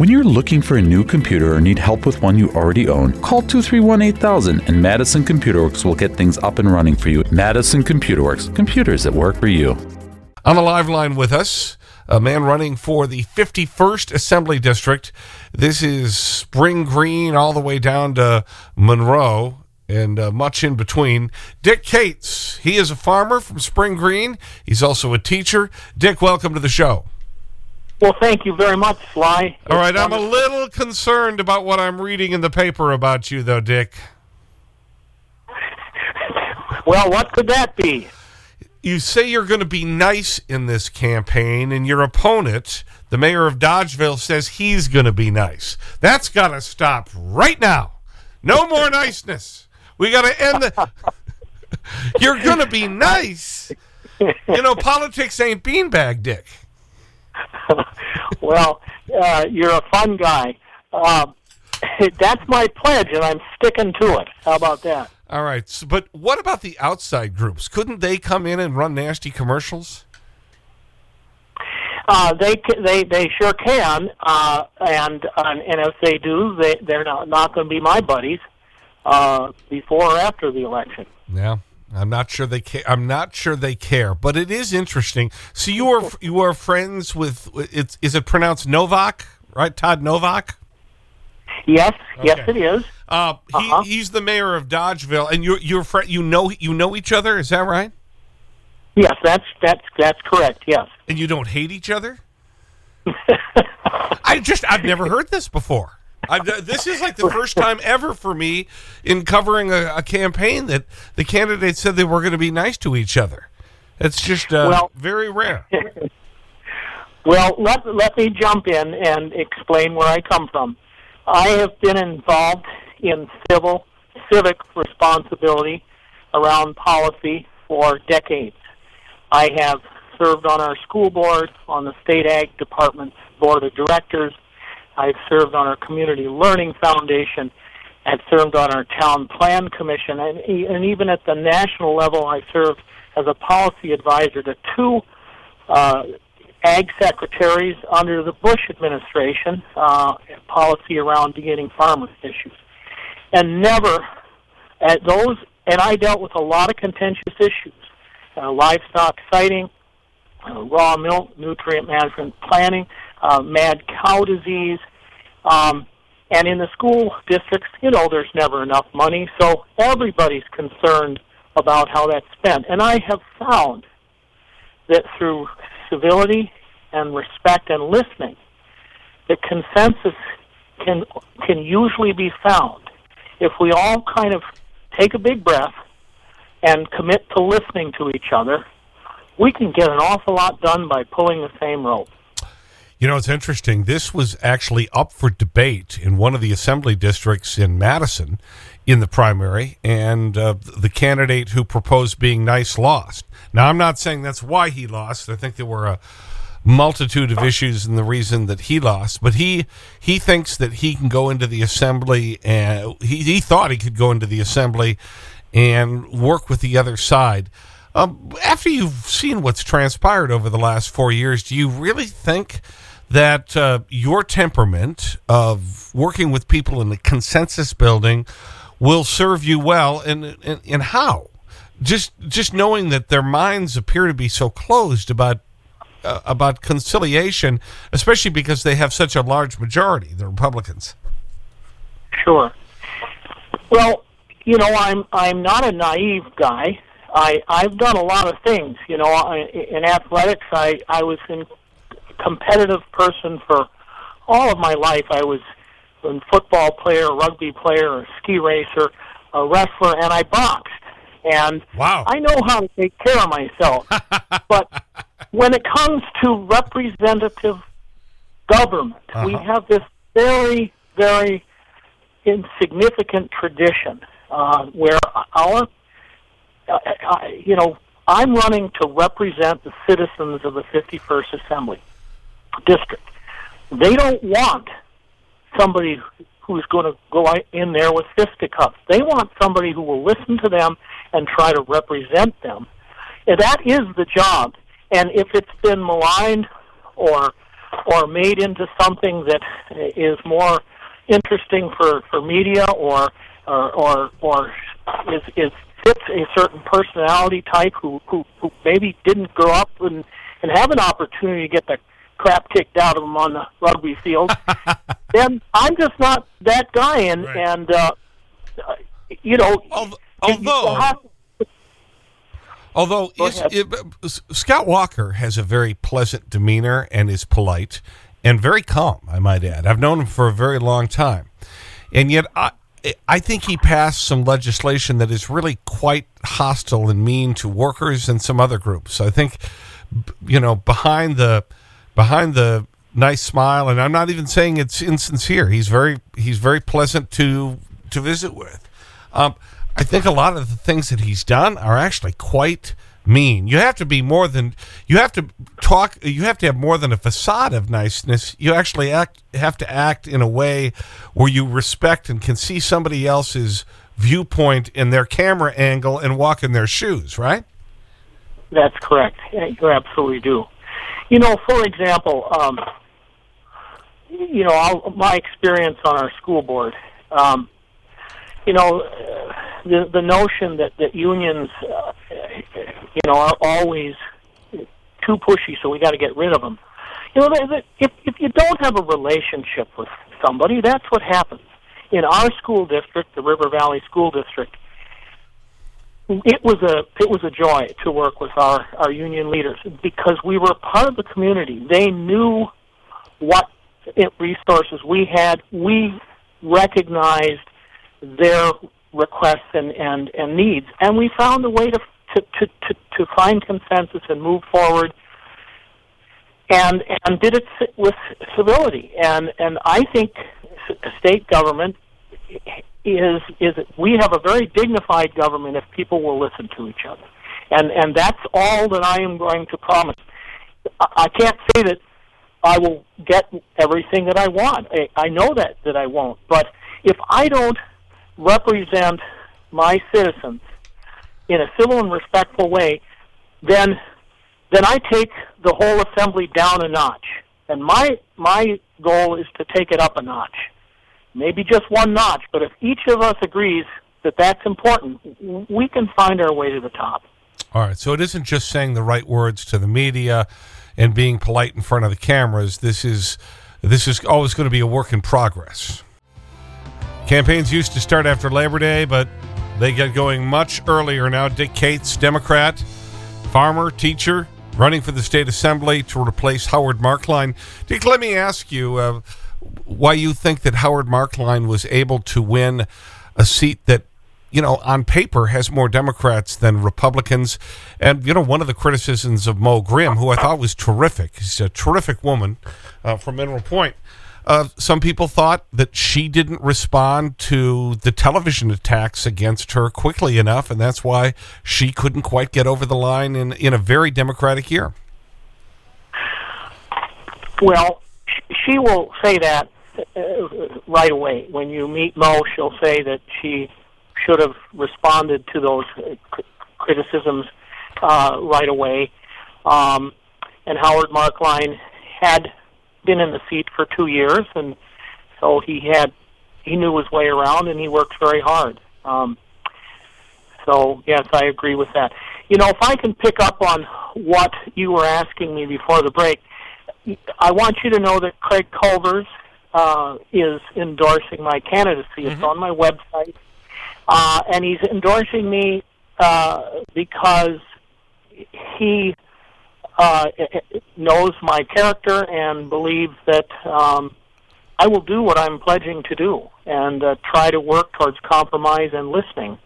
When you're looking for a new computer or need help with one you already own, call 231 8000 and Madison Computer Works will get things up and running for you. Madison Computer Works, computers that work for you. On the live line with us, a man running for the 51st Assembly District. This is Spring Green all the way down to Monroe and uh, much in between. Dick Cates, he is a farmer from Spring Green. He's also a teacher. Dick, welcome to the show. Well, thank you very much, Sly. All right, I'm a little concerned about what I'm reading in the paper about you, though, Dick. well, what could that be? You say you're going to be nice in this campaign, and your opponent, the mayor of Dodgeville, says he's going to be nice. That's got to stop right now. No more niceness. We got to end the... you're going to be nice. You know, politics ain't beanbag, Dick. well, uh, you're a fun guy. Uh, that's my pledge, and I'm sticking to it. How about that? All right. So, but what about the outside groups? Couldn't they come in and run nasty commercials? Uh, they they they sure can, uh, and uh, and if they do, they they're not not going to be my buddies uh, before or after the election. Yeah. I'm not sure they care. I'm not sure they care, but it is interesting. So you are you are friends with it's is it pronounced Novak, right? Todd Novak? Yes, okay. yes it is. Uh, he, uh -huh. he's the mayor of Dodgeville and you're you're friend you know you know each other, is that right? Yes, that's that's that's correct. Yes. And you don't hate each other? I just I've never heard this before. I've, this is like the first time ever for me in covering a, a campaign that the candidates said they were going to be nice to each other. It's just uh, well, very rare. well, let, let me jump in and explain where I come from. I have been involved in civil, civic responsibility around policy for decades. I have served on our school board, on the state ag department's board of directors, I've served on our Community Learning Foundation. I've served on our Town Plan Commission. And, and even at the national level, I served as a policy advisor to two uh, ag secretaries under the Bush administration, uh, policy around beginning farmer issues. And never at those, and I dealt with a lot of contentious issues, uh, livestock siting, uh, raw milk, nutrient management planning, uh, mad cow disease, um, and in the school districts, you know, there's never enough money, so everybody's concerned about how that's spent. And I have found that through civility and respect and listening, the consensus can can usually be found if we all kind of take a big breath and commit to listening to each other. We can get an awful lot done by pulling the same rope. You know, it's interesting. This was actually up for debate in one of the assembly districts in Madison in the primary, and uh, the candidate who proposed being nice lost. Now, I'm not saying that's why he lost. I think there were a multitude of issues and the reason that he lost. But he he thinks that he can go into the assembly, and he, he thought he could go into the assembly and work with the other side. Um, after you've seen what's transpired over the last four years, do you really think – that uh, your temperament of working with people in the consensus building will serve you well and, and, and how? Just, just knowing that their minds appear to be so closed about uh, about conciliation, especially because they have such a large majority, the Republicans. Sure. Well, you know, I'm I'm not a naive guy. I I've done a lot of things. You know, I, in athletics, I I was in competitive person for all of my life. I was a football player, a rugby player, a ski racer, a wrestler, and I boxed. And wow. I know how to take care of myself. but when it comes to representative government, uh -huh. we uh-huh. have this very, very insignificant tradition uh, where our, uh, uh, you know, I'm running to represent the citizens of the 51st Assembly district. They don't want somebody who's going to go in there with fisticuffs. They want somebody who will listen to them and try to represent them. And that is the job. And if it's been maligned or or made into something that is more interesting for, for media or or or, or is, is fits a certain personality type who, who who maybe didn't grow up and and have an opportunity to get the crap kicked out of them on the rugby field, and I'm just not that guy. And right. and uh, you know, although. Although it, Scott Walker has a very pleasant demeanor and is polite and very calm, I might add. I've known him for a very long time. And yet, I, I think he passed some legislation that is really quite hostile and mean to workers and some other groups. I think, you know, behind the, behind the nice smile, and I'm not even saying it's insincere. He's very, he's very pleasant to, to visit with. Um, I think a lot of the things that he's done are actually quite mean. You have to be more than, you have to talk, you have to have more than a facade of niceness. You actually act, have to act in a way where you respect and can see somebody else's viewpoint in their camera angle and walk in their shoes, right? That's correct. You absolutely do. You know, for example, um, you know, I'll, my experience on our school board, um, you know, the the notion that that unions, uh, you know, are always too pushy, so we got to get rid of them. You know, if if you don't have a relationship with somebody, that's what happens. In our school district, the River Valley School District, it was a it was a joy to work with our our union leaders because we were part of the community. They knew what resources we had. We recognized their requests and, and, and needs. And we found a way to, to, to, to, to find consensus and move forward and, and did it with civility. And, and I think the state government is, is we have a very dignified government if people will listen to each other. And, and that's all that I am going to promise. I can't say that I will get everything that I want. I, I know that, that I won't. But if I don't represent my citizens in a civil and respectful way, then then I take the whole assembly down a notch. And my my goal is to take it up a notch. Maybe just one notch, but if each of us agrees that that's important, we can find our way to the top. All right. So it isn't just saying the right words to the media and being polite in front of the cameras. This is this is always going to be a work in progress. Campaigns used to start after Labor Day, but they get going much earlier now. Dick Cates, Democrat, farmer, teacher, running for the state assembly to replace Howard Marklein. Dick, let me ask you uh, why you think that Howard Marklein was able to win a seat that, you know, on paper has more Democrats than Republicans. And, you know, one of the criticisms of Mo Grimm, who I thought was terrific, she's a terrific woman uh, from Mineral Point. Uh, some people thought that she didn't respond to the television attacks against her quickly enough, and that's why she couldn't quite get over the line in, in a very Democratic year. Well, she will say that uh, right away. When you meet Mo, she'll say that she should have responded to those criticisms uh, right away. Um, and Howard Marklein had been in the seat for two years, and so he had he knew his way around, and he worked very hard. Um, so yes, I agree with that. You know, if I can pick up on what you were asking me before the break, I want you to know that Craig Culvers uh, is endorsing my candidacy. It's mm-hmm. on my website, uh, and he's endorsing me uh, because he uh, knows my character and believes that um, I will do what I'm pledging to do and uh, try to work towards compromise and listening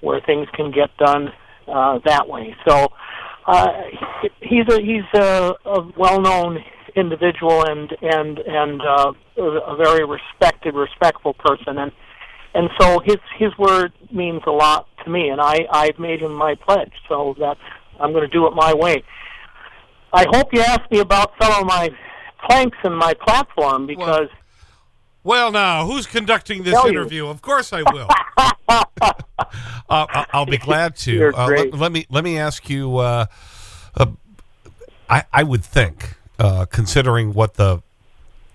where things can get done uh, that way. So uh, he's a he's a, a well-known individual and and and uh, a very respected, respectful person, and and so his his word means a lot to me, and I I've made him my pledge. So that's I'm going to do it my way. I hope you ask me about some of my planks in my platform because. Well, now, who's conducting this interview? You. Of course, I will. uh, I'll be glad to. Uh, let, let, me let me ask you. Uh, uh, I I would think uh, considering what the,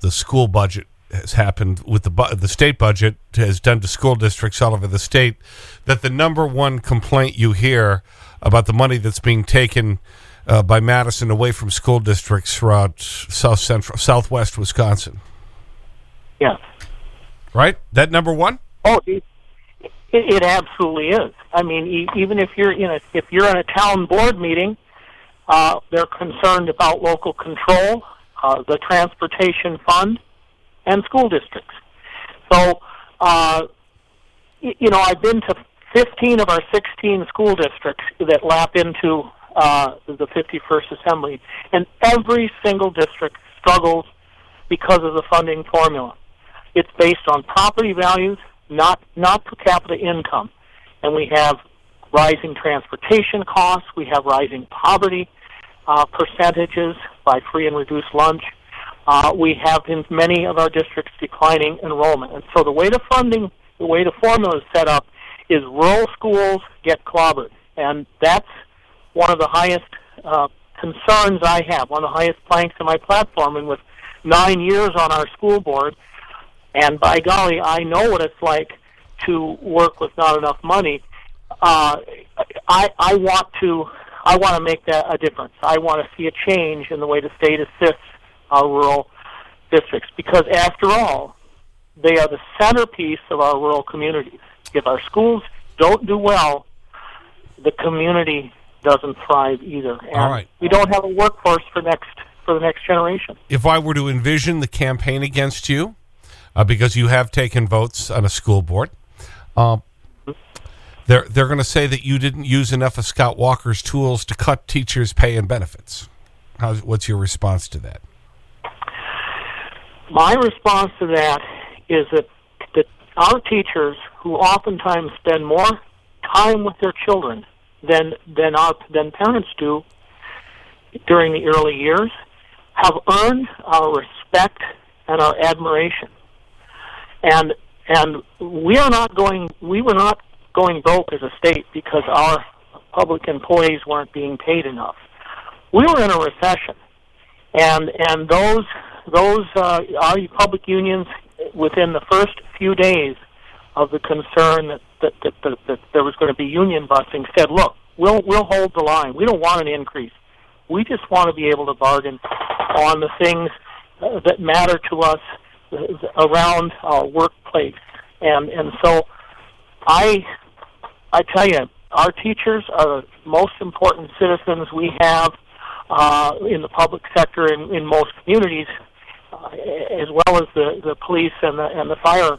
the school budget has happened with the, the state budget has done to school districts all over the state, that the number one complaint you hear about the money that's being taken uh, by Madison away from school districts throughout south central, southwest Wisconsin. Yes. Right? That number one? Oh, it, it absolutely is. I mean, even if you're in a if you're in a town board meeting, uh, they're concerned about local control, uh, the transportation fund, and school districts. So, uh, you know, I've been to 15 of our 16 school districts that lap into uh, the 51st Assembly, and every single district struggles because of the funding formula. It's based on property values, not not per capita income, and we have rising transportation costs. We have rising poverty uh, percentages by free and reduced lunch. Uh, we have in many of our districts declining enrollment, and so the way the funding, the way the formula is set up, is rural schools get clobbered, and that's one of the highest uh, concerns I have, one of the highest planks in my platform, and with nine years on our school board, and by golly, I know what it's like to work with not enough money. Uh, I I want to I want to make that a difference. I want to see a change in the way the state assists our rural districts because, after all, they are the centerpiece of our rural communities. If our schools don't do well, the community doesn't thrive either. And All right. we don't have a workforce for next for the next generation. If I were to envision the campaign against you, uh, because you have taken votes on a school board, um, they're, they're going to say that you didn't use enough of Scott Walker's tools to cut teachers' pay and benefits. How's, what's your response to that? My response to that is that, that our teachers, who oftentimes spend more time with their children than than our than parents do during the early years, have earned our respect and our admiration. And and we are not going we were not going broke as a state because our public employees weren't being paid enough. We were in a recession. And and those those uh, our public unions within the first few days of the concern that that, that, that, that there was going to be union busting said, look, we'll we'll hold the line. We don't want an increase. We just want to be able to bargain on the things uh, that matter to us around our workplace. And and so I I tell you, our teachers are the most important citizens we have uh, in the public sector in, in most communities, uh, as well as the, the police and the and the fire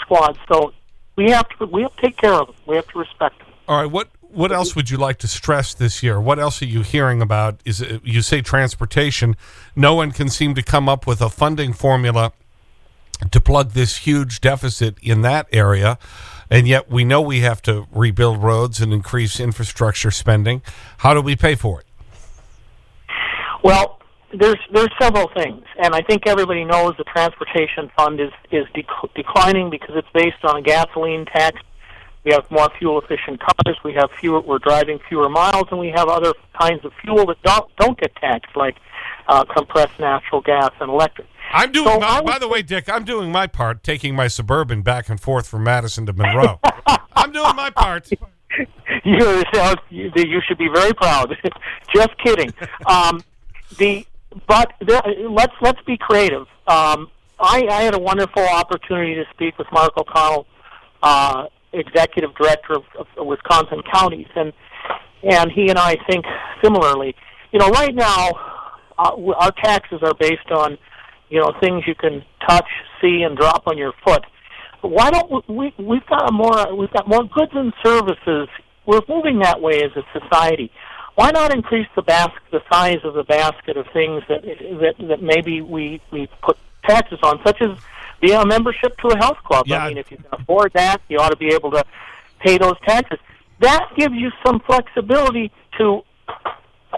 squad. So we have to we have to take care of them. We have to respect them. All right. What what else would you like to stress this year? What else are you hearing about? Is it, you say transportation? No one can seem to come up with a funding formula to plug this huge deficit in that area. And yet we know we have to rebuild roads and increase infrastructure spending. How do we pay for it? Well, there's there's several things, and I think everybody knows the transportation fund is is dec declining because it's based on a gasoline tax. We have more fuel efficient cars. We have fewer. We're driving fewer miles, and we have other kinds of fuel that don't don't get taxed, like uh, compressed natural gas and electric. I'm doing. So my, by the way, Dick, I'm doing my part, taking my suburban back and forth from Madison to Monroe. I'm doing my part. You, you should be very proud. Just kidding. Um, the but there, let's let's be creative. Um, I, I had a wonderful opportunity to speak with Mark O'Connell, uh, executive director of, of Wisconsin counties, and and he and I think similarly. You know, right now uh, our taxes are based on you know things you can touch, see, and drop on your foot. Why don't we? We've got more. We've got more goods and services. We're moving that way as a society why not increase the basket, the size of the basket of things that that that maybe we we put taxes on, such as be a membership to a health club. Yeah. I mean, if you can afford that, you ought to be able to pay those taxes. That gives you some flexibility to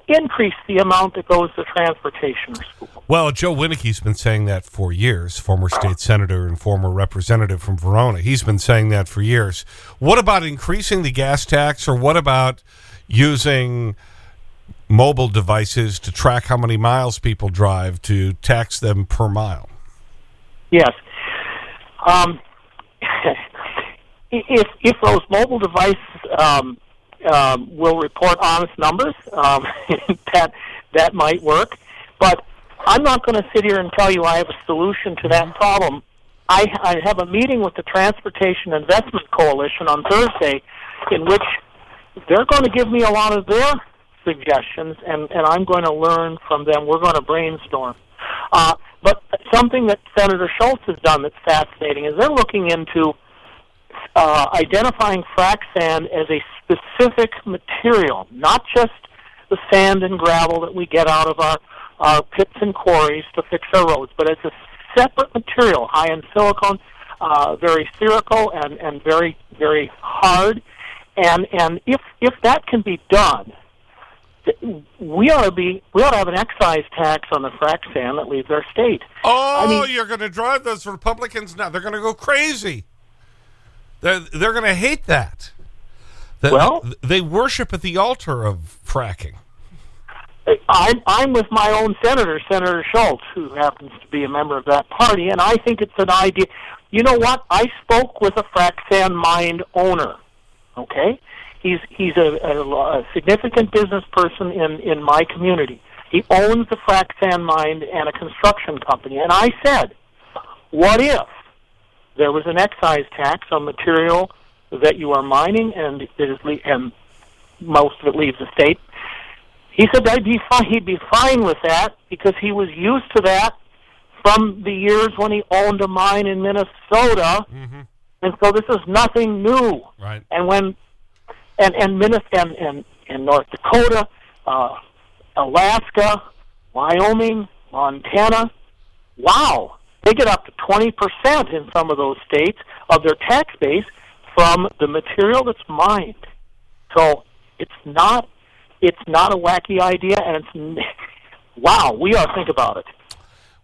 increase the amount that goes to transportation or school. Well, Joe Wineke's been saying that for years, former state senator and former representative from Verona. He's been saying that for years. What about increasing the gas tax or what about using mobile devices to track how many miles people drive to tax them per mile. Yes. Um, if if those mobile devices um, um, will report honest numbers, um, that that might work. But I'm not going to sit here and tell you I have a solution to that problem. I, I have a meeting with the Transportation Investment Coalition on Thursday, in which they're going to give me a lot of their suggestions, and, and I'm going to learn from them. We're going to brainstorm. Uh, something that Senator Schultz has done that's fascinating is they're looking into uh, identifying frac sand as a specific material, not just the sand and gravel that we get out of our, our pits and quarries to fix our roads, but as a separate material, high in silicon, uh, very spherical and, and very, very hard. And, and if, if that can be done, we ought to be we ought to have an excise tax on the frac sand that leaves our state. Oh, I mean, you're going to drive those Republicans now. They're going to go crazy. They're, they're going to hate that. The, well, they worship at the altar of fracking. I'm, I'm with my own senator, Senator Schultz, who happens to be a member of that party, and I think it's an idea. You know what? I spoke with a frac sand mine owner. Okay, he's he's a, a, a significant business person in in my community. He owns the frac sand mine and a construction company. And I said, what if there was an excise tax on material that you are mining and it is and most of it leaves the state? He said I'd be fine. He'd be fine with that because he was used to that from the years when he owned a mine in Minnesota, mm-hmm. and so this is nothing new. Right. And when and and Minnesota and, and, and North Dakota, uh, Alaska, Wyoming, Montana, wow, they get up to twenty percent in some of those states of their tax base from the material that's mined. So it's not it's not a wacky idea, and it's wow. We ought to think about it.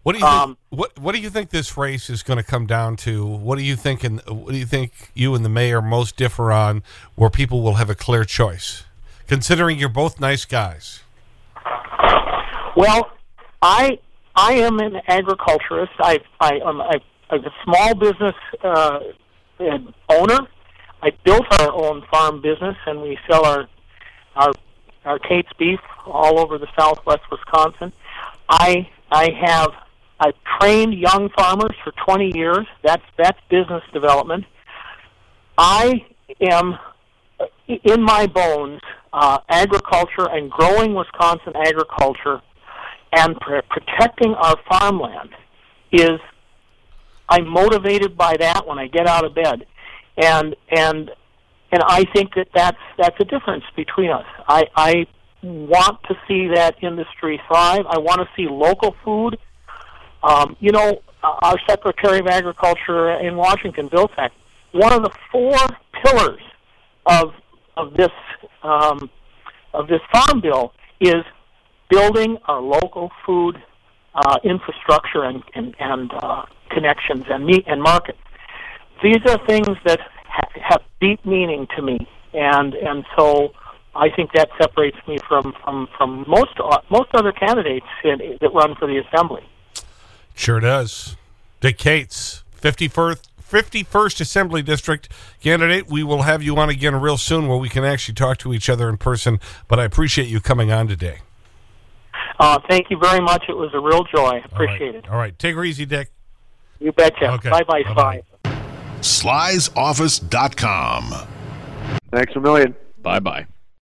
What do you um, think, what What do you think this race is going to come down to? What do you think? And what do you think you and the mayor most differ on, where people will have a clear choice, considering you're both nice guys? Well, I I am an agriculturist. I I am a, a small business uh, owner. I built our own farm business, and we sell our our our Cates beef all over the Southwest Wisconsin. I I have I've trained young farmers for 20 years. That's that's business development. I am in my bones uh, agriculture and growing Wisconsin agriculture and pr- protecting our farmland is I'm motivated by that when I get out of bed, and and and I think that that's that's a difference between us. I, I want to see that industry thrive. I want to see local food. Um, you know, our Secretary of Agriculture in Washington, Vilsack, one of the four pillars of of this um, of this farm bill is building our local food uh, infrastructure and and, and uh, connections and meat and markets. These are things that ha- have deep meaning to me, and and so I think that separates me from from from most uh, most other candidates in, that run for the assembly. Sure does. Dick Cates, 51st, 51st Assembly District candidate. We will have you on again real soon where we can actually talk to each other in person, but I appreciate you coming on today. Uh, thank you very much. It was a real joy. Appreciate All right. it. All right. Take her easy, Dick. You betcha. Okay. Bye-bye, Bye-bye. Sly. Sly'sOffice.com. Thanks a million. Bye bye.